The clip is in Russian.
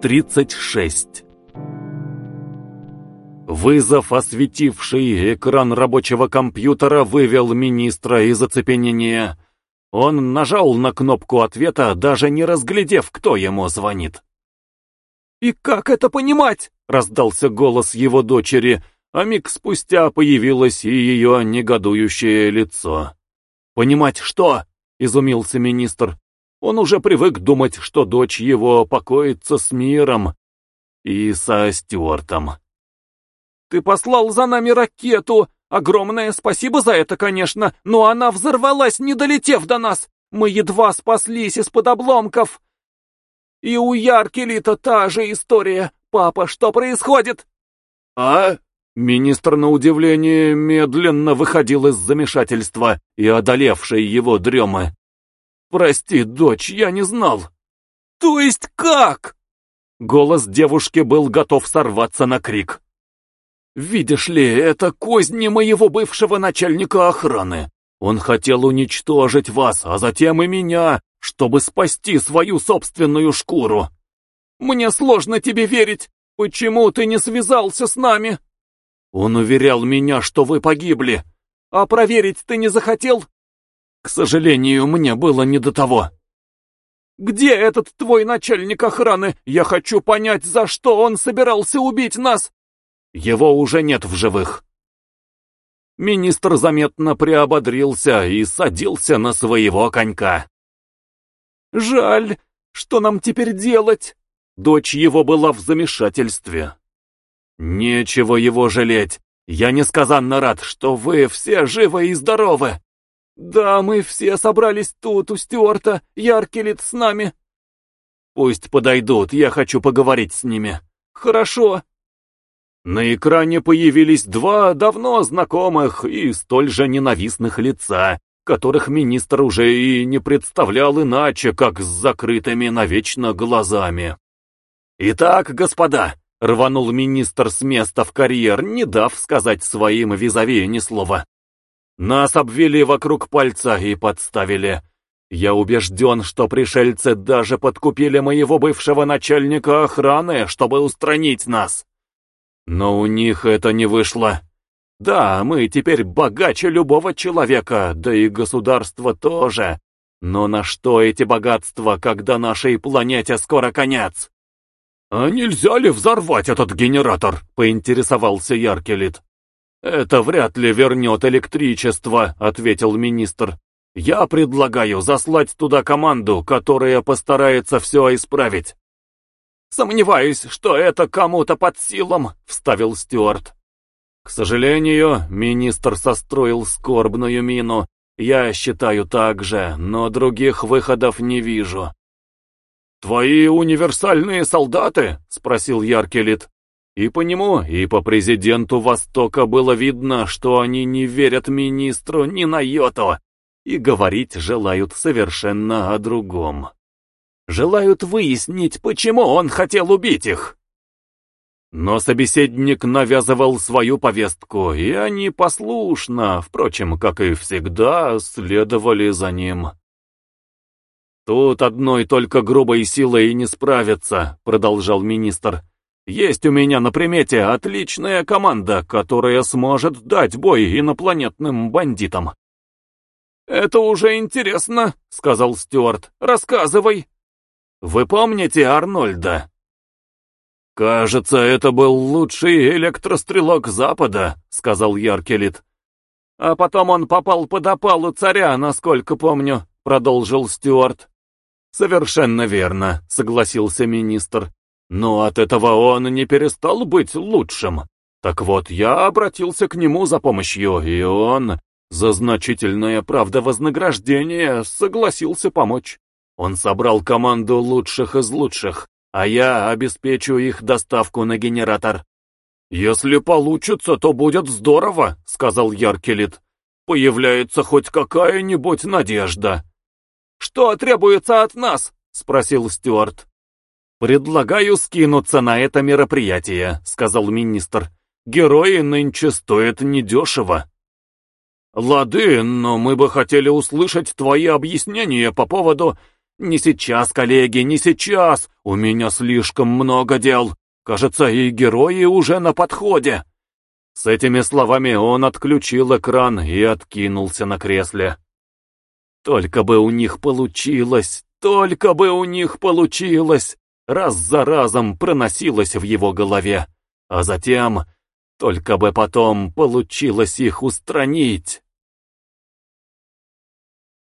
36 Вызов, осветивший экран рабочего компьютера, вывел министра из оцепенения. Он нажал на кнопку ответа, даже не разглядев, кто ему звонит. «И как это понимать?» — раздался голос его дочери, а миг спустя появилось и ее негодующее лицо. «Понимать что?» — изумился министр. Он уже привык думать, что дочь его покоится с миром и со Стюартом. «Ты послал за нами ракету! Огромное спасибо за это, конечно, но она взорвалась, не долетев до нас! Мы едва спаслись из-под обломков!» «И у Яркелита та же история! Папа, что происходит?» «А?» Министр, на удивление, медленно выходил из замешательства и одолевшей его дремы. «Прости, дочь, я не знал». «То есть как?» Голос девушки был готов сорваться на крик. Видишь ли, это козни моего бывшего начальника охраны. Он хотел уничтожить вас, а затем и меня, чтобы спасти свою собственную шкуру. Мне сложно тебе верить. Почему ты не связался с нами? Он уверял меня, что вы погибли. А проверить ты не захотел? К сожалению, мне было не до того. Где этот твой начальник охраны? Я хочу понять, за что он собирался убить нас. Его уже нет в живых. Министр заметно приободрился и садился на своего конька. «Жаль, что нам теперь делать?» Дочь его была в замешательстве. «Нечего его жалеть. Я несказанно рад, что вы все живы и здоровы». «Да, мы все собрались тут, у Стюарта. Яркелит с нами». «Пусть подойдут, я хочу поговорить с ними». «Хорошо». На экране появились два давно знакомых и столь же ненавистных лица, которых министр уже и не представлял иначе, как с закрытыми навечно глазами. «Итак, господа», — рванул министр с места в карьер, не дав сказать своим визави ни слова. «Нас обвели вокруг пальца и подставили. Я убежден, что пришельцы даже подкупили моего бывшего начальника охраны, чтобы устранить нас. Но у них это не вышло. Да, мы теперь богаче любого человека, да и государство тоже. Но на что эти богатства, когда нашей планете скоро конец? «А нельзя ли взорвать этот генератор?» — поинтересовался Яркелит. «Это вряд ли вернет электричество», — ответил министр. «Я предлагаю заслать туда команду, которая постарается все исправить». «Сомневаюсь, что это кому-то под силам», — вставил Стюарт. «К сожалению, министр состроил скорбную мину. Я считаю так же, но других выходов не вижу». «Твои универсальные солдаты?» — спросил Яркелит. И по нему, и по президенту Востока было видно, что они не верят министру ни на йоту и говорить желают совершенно о другом желают выяснить, почему он хотел убить их. Но собеседник навязывал свою повестку, и они послушно, впрочем, как и всегда, следовали за ним. «Тут одной только грубой силой и не справиться», — продолжал министр. «Есть у меня на примете отличная команда, которая сможет дать бой инопланетным бандитам». «Это уже интересно», — сказал Стюарт. «Рассказывай». Вы помните Арнольда? Кажется, это был лучший электрострелок Запада, сказал Яркелит. А потом он попал под опалу царя, насколько помню, продолжил Стюарт. Совершенно верно, согласился министр. Но от этого он не перестал быть лучшим. Так вот, я обратился к нему за помощью, и он, за значительное правдовознаграждение, согласился помочь. Он собрал команду лучших из лучших, а я обеспечу их доставку на генератор. «Если получится, то будет здорово», — сказал Яркелит. «Появляется хоть какая-нибудь надежда». «Что требуется от нас?» — спросил Стюарт. «Предлагаю скинуться на это мероприятие», — сказал министр. «Герои нынче стоят недешево». «Лады, но мы бы хотели услышать твои объяснения по поводу Не сейчас, коллеги, не сейчас. У меня слишком много дел. Кажется, и герои уже на подходе. С этими словами он отключил экран и откинулся на кресле. Только бы у них получилось, только бы у них получилось, раз за разом проносилось в его голове. А затем, только бы потом получилось их устранить.